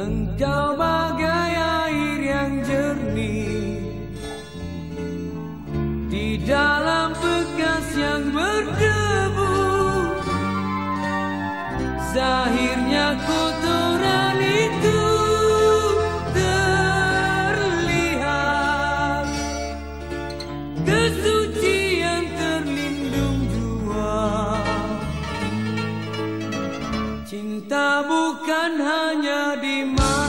能高吗 Cinta bukan hanya di mata